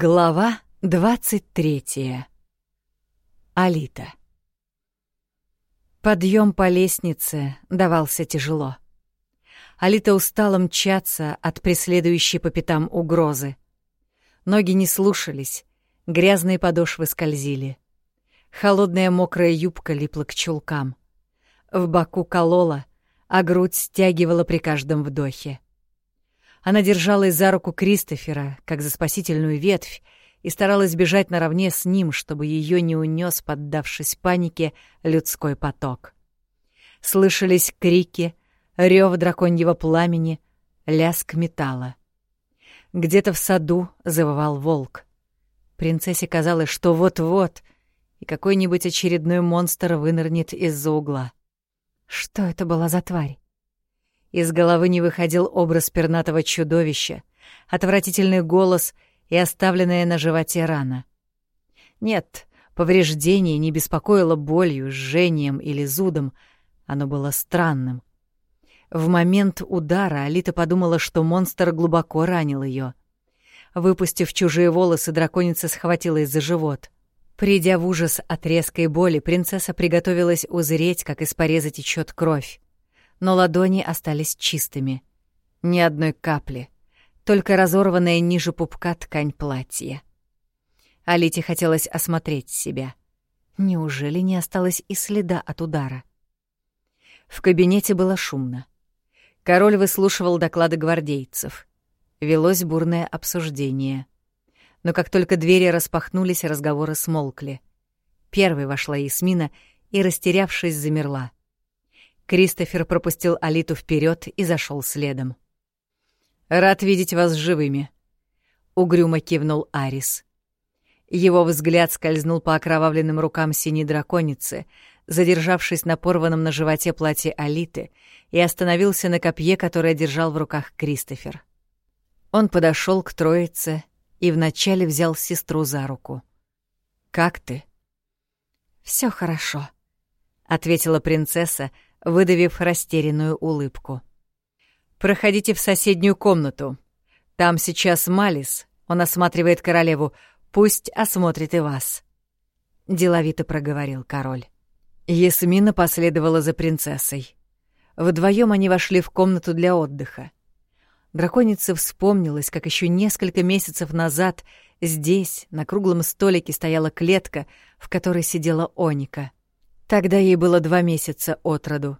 Глава 23. Алита. Подъем по лестнице давался тяжело. Алита устала мчаться от преследующей по пятам угрозы. Ноги не слушались, грязные подошвы скользили. Холодная мокрая юбка липла к чулкам. В боку колола, а грудь стягивала при каждом вдохе. Она держалась за руку Кристофера, как за спасительную ветвь, и старалась бежать наравне с ним, чтобы ее не унес, поддавшись панике, людской поток. Слышались крики, рев драконьего пламени, лязг металла. Где-то в саду завывал волк. Принцессе казалось, что вот-вот и какой-нибудь очередной монстр вынырнет из-за угла. Что это была за тварь? Из головы не выходил образ пернатого чудовища, отвратительный голос и оставленная на животе рана. Нет, повреждение не беспокоило болью, жжением или зудом, оно было странным. В момент удара Алита подумала, что монстр глубоко ранил ее. Выпустив чужие волосы, драконица схватилась за живот. Придя в ужас от резкой боли, принцесса приготовилась узреть, как из пореза течет кровь но ладони остались чистыми. Ни одной капли, только разорванная ниже пупка ткань платья. Алите хотелось осмотреть себя. Неужели не осталось и следа от удара? В кабинете было шумно. Король выслушивал доклады гвардейцев. Велось бурное обсуждение. Но как только двери распахнулись, разговоры смолкли. Первой вошла Ясмина и, растерявшись, замерла. Кристофер пропустил Алиту вперед и зашел следом. «Рад видеть вас живыми», — угрюмо кивнул Арис. Его взгляд скользнул по окровавленным рукам синей драконицы, задержавшись на порванном на животе платье Алиты, и остановился на копье, которое держал в руках Кристофер. Он подошел к троице и вначале взял сестру за руку. «Как ты?» Все хорошо», — ответила принцесса, — выдавив растерянную улыбку. «Проходите в соседнюю комнату. Там сейчас Малис, он осматривает королеву. Пусть осмотрит и вас», — деловито проговорил король. Ясмина последовала за принцессой. Вдвоем они вошли в комнату для отдыха. Драконица вспомнилась, как еще несколько месяцев назад здесь, на круглом столике, стояла клетка, в которой сидела Оника — Тогда ей было два месяца от роду.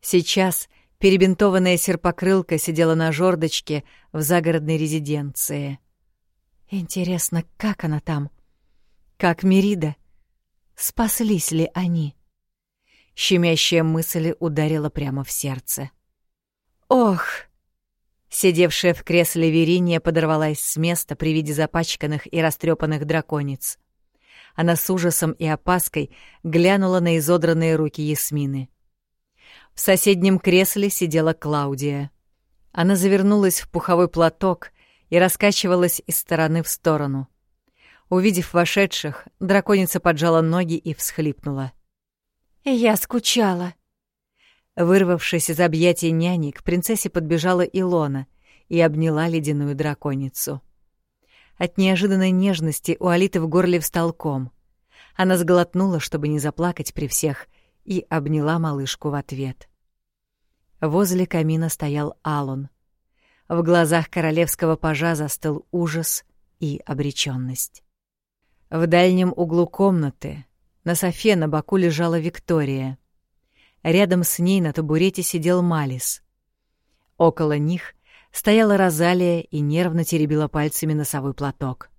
Сейчас перебинтованная серпокрылка сидела на жердочке в загородной резиденции. Интересно, как она там? Как Мерида? Спаслись ли они? Щемящая мысль ударила прямо в сердце. «Ох!» Сидевшая в кресле Вериния подорвалась с места при виде запачканных и растрепанных дракониц. Она с ужасом и опаской глянула на изодранные руки Ясмины. В соседнем кресле сидела Клаудия. Она завернулась в пуховой платок и раскачивалась из стороны в сторону. Увидев вошедших, драконица поджала ноги и всхлипнула. «Я скучала». Вырвавшись из объятий няни, к принцессе подбежала Илона и обняла ледяную драконицу. От неожиданной нежности у Алиты в горле встал ком. Она сглотнула, чтобы не заплакать при всех, и обняла малышку в ответ. Возле камина стоял Алон. В глазах королевского пажа застыл ужас и обречённость. В дальнем углу комнаты на софе на боку лежала Виктория. Рядом с ней на табурете сидел Малис. Около них стояла Розалия и нервно теребила пальцами носовой платок.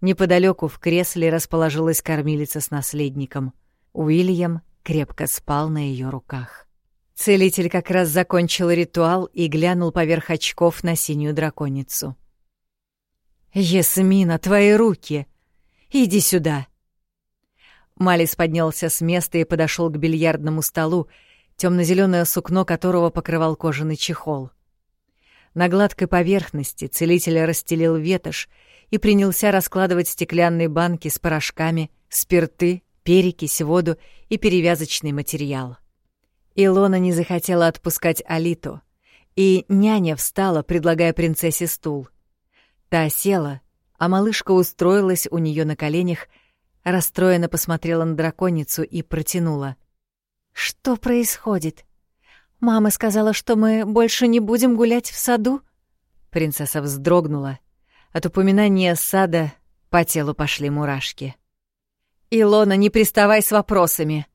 Неподалеку в кресле расположилась кормилица с наследником. Уильям крепко спал на ее руках. Целитель как раз закончил ритуал и глянул поверх очков на синюю драконицу. «Ясмина, твои руки! Иди сюда!» Малис поднялся с места и подошел к бильярдному столу, темно-зеленое сукно которого покрывал кожаный чехол. На гладкой поверхности целитель расстелил ветошь и принялся раскладывать стеклянные банки с порошками, спирты, перекись, воду и перевязочный материал. Илона не захотела отпускать Алиту, и няня встала, предлагая принцессе стул. Та села, а малышка устроилась у нее на коленях, расстроенно посмотрела на драконицу и протянула. «Что происходит? Мама сказала, что мы больше не будем гулять в саду?» Принцесса вздрогнула. От упоминания сада по телу пошли мурашки. «Илона, не приставай с вопросами!»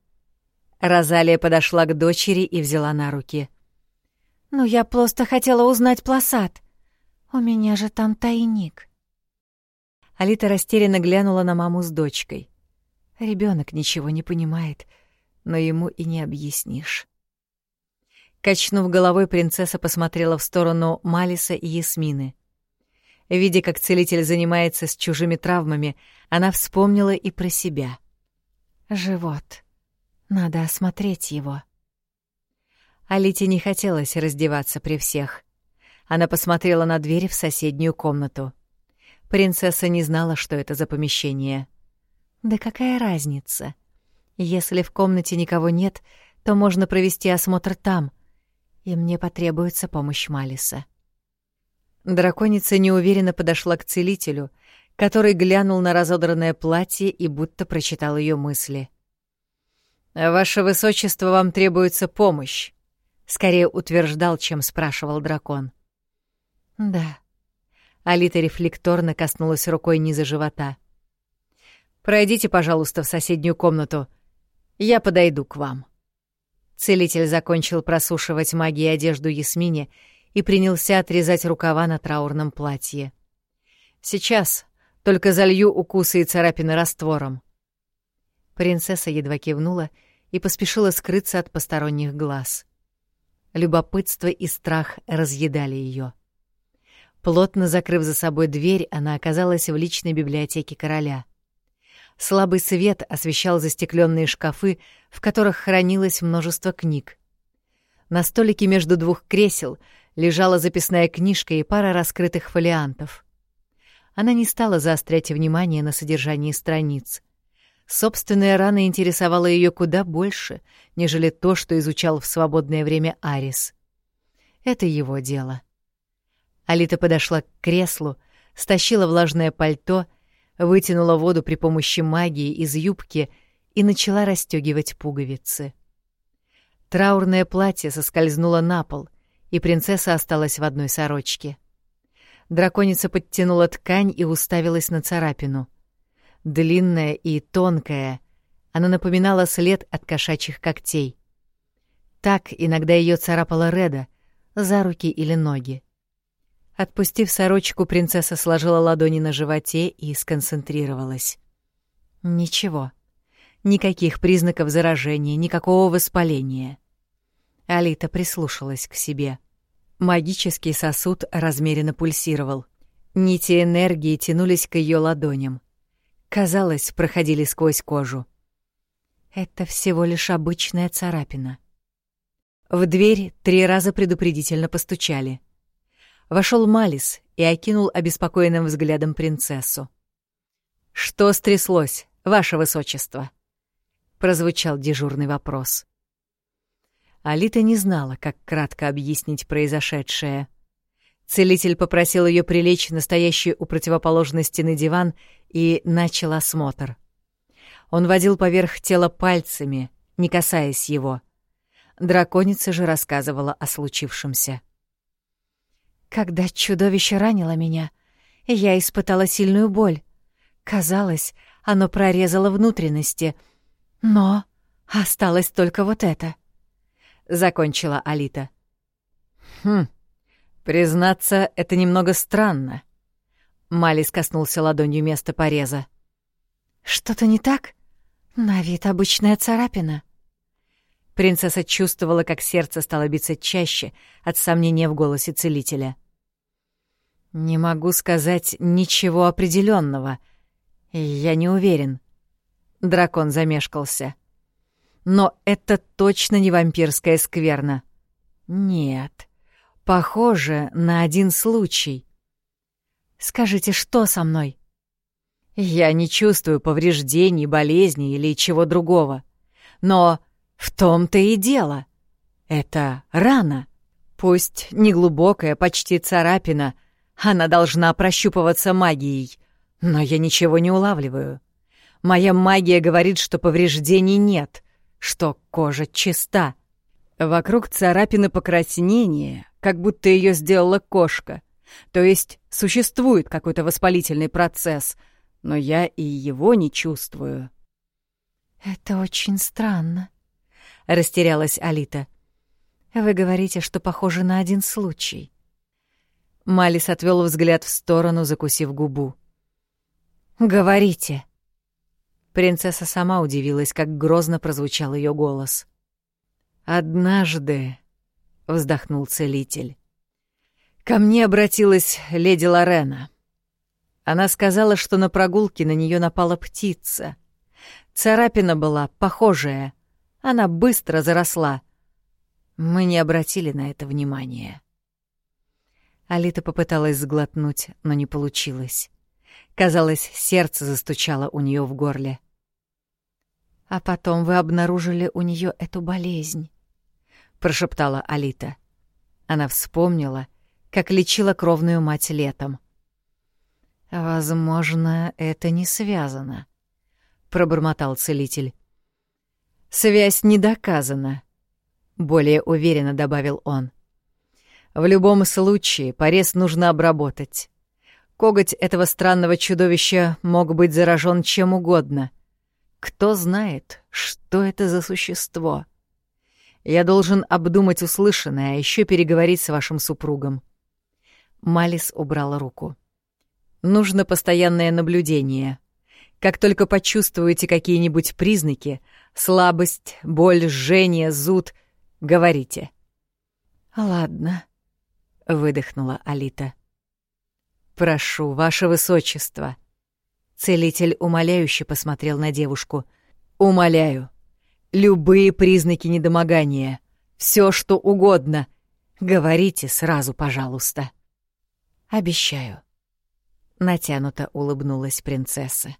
Розалия подошла к дочери и взяла на руки. «Ну, я просто хотела узнать пласад. У меня же там тайник». Алита растерянно глянула на маму с дочкой. Ребенок ничего не понимает, но ему и не объяснишь. Качнув головой, принцесса посмотрела в сторону Малиса и Ясмины. Видя, как целитель занимается с чужими травмами, она вспомнила и про себя. «Живот. Надо осмотреть его». Алите не хотелось раздеваться при всех. Она посмотрела на дверь в соседнюю комнату. Принцесса не знала, что это за помещение. Да какая разница? Если в комнате никого нет, то можно провести осмотр там, и мне потребуется помощь Малиса. Драконица неуверенно подошла к целителю, который глянул на разодранное платье и будто прочитал ее мысли. «Ваше высочество, вам требуется помощь», — скорее утверждал, чем спрашивал дракон. «Да». Алита рефлекторно коснулась рукой низа живота. «Пройдите, пожалуйста, в соседнюю комнату. Я подойду к вам». Целитель закончил просушивать магией одежду Ясмине и принялся отрезать рукава на траурном платье. «Сейчас только залью укусы и царапины раствором». Принцесса едва кивнула и поспешила скрыться от посторонних глаз. Любопытство и страх разъедали ее. Плотно закрыв за собой дверь, она оказалась в личной библиотеке короля. Слабый свет освещал застекленные шкафы, в которых хранилось множество книг. На столике между двух кресел лежала записная книжка и пара раскрытых фолиантов. Она не стала заострять внимание на содержании страниц. Собственная рана интересовала ее куда больше, нежели то, что изучал в свободное время Арис. Это его дело. Алита подошла к креслу, стащила влажное пальто, вытянула воду при помощи магии из юбки и начала расстегивать пуговицы. Траурное платье соскользнуло на пол, и принцесса осталась в одной сорочке. Драконица подтянула ткань и уставилась на царапину. Длинная и тонкая, она напоминала след от кошачьих когтей. Так иногда ее царапала Реда, за руки или ноги. Отпустив сорочку, принцесса сложила ладони на животе и сконцентрировалась. Ничего. Никаких признаков заражения, никакого воспаления. Алита прислушалась к себе. Магический сосуд размеренно пульсировал. Нити энергии тянулись к ее ладоням. Казалось, проходили сквозь кожу. Это всего лишь обычная царапина. В дверь три раза предупредительно постучали. Вошел Малис и окинул обеспокоенным взглядом принцессу. «Что стряслось, ваше высочество?» — прозвучал дежурный вопрос. Алита не знала, как кратко объяснить произошедшее. Целитель попросил ее прилечь настоящий у противоположной стены диван и начал осмотр. Он водил поверх тела пальцами, не касаясь его. Драконица же рассказывала о случившемся. «Когда чудовище ранило меня, я испытала сильную боль. Казалось, оно прорезало внутренности, но осталось только вот это —— закончила Алита. «Хм, признаться, это немного странно». Малис коснулся ладонью места пореза. «Что-то не так? На вид обычная царапина». Принцесса чувствовала, как сердце стало биться чаще от сомнения в голосе целителя. «Не могу сказать ничего определенного. Я не уверен». Дракон замешкался но это точно не вампирская скверна. Нет, похоже на один случай. Скажите, что со мной? Я не чувствую повреждений, болезней или чего другого. Но в том-то и дело. Это рана. Пусть неглубокая, почти царапина, она должна прощупываться магией. Но я ничего не улавливаю. Моя магия говорит, что повреждений нет, что кожа чиста. Вокруг царапины покраснения, как будто ее сделала кошка. То есть существует какой-то воспалительный процесс, но я и его не чувствую. «Это очень странно», — растерялась Алита. «Вы говорите, что похоже на один случай». Малис отвел взгляд в сторону, закусив губу. «Говорите». Принцесса сама удивилась, как грозно прозвучал ее голос. «Однажды», — вздохнул целитель, — «ко мне обратилась леди Лорена. Она сказала, что на прогулке на нее напала птица. Царапина была похожая, она быстро заросла. Мы не обратили на это внимания». Алита попыталась сглотнуть, но не получилось. Казалось, сердце застучало у нее в горле. «А потом вы обнаружили у нее эту болезнь», — прошептала Алита. Она вспомнила, как лечила кровную мать летом. «Возможно, это не связано», — пробормотал целитель. «Связь не доказана», — более уверенно добавил он. «В любом случае порез нужно обработать. Коготь этого странного чудовища мог быть заражен чем угодно. Кто знает, что это за существо? Я должен обдумать услышанное, а еще переговорить с вашим супругом. Малис убрала руку. Нужно постоянное наблюдение. Как только почувствуете какие-нибудь признаки, слабость, боль, жжение, зуд, говорите. «Ладно», — выдохнула Алита. «Прошу, ваше высочество». Целитель умоляюще посмотрел на девушку. «Умоляю. Любые признаки недомогания. Все, что угодно. Говорите сразу, пожалуйста». «Обещаю». Натянуто улыбнулась принцесса.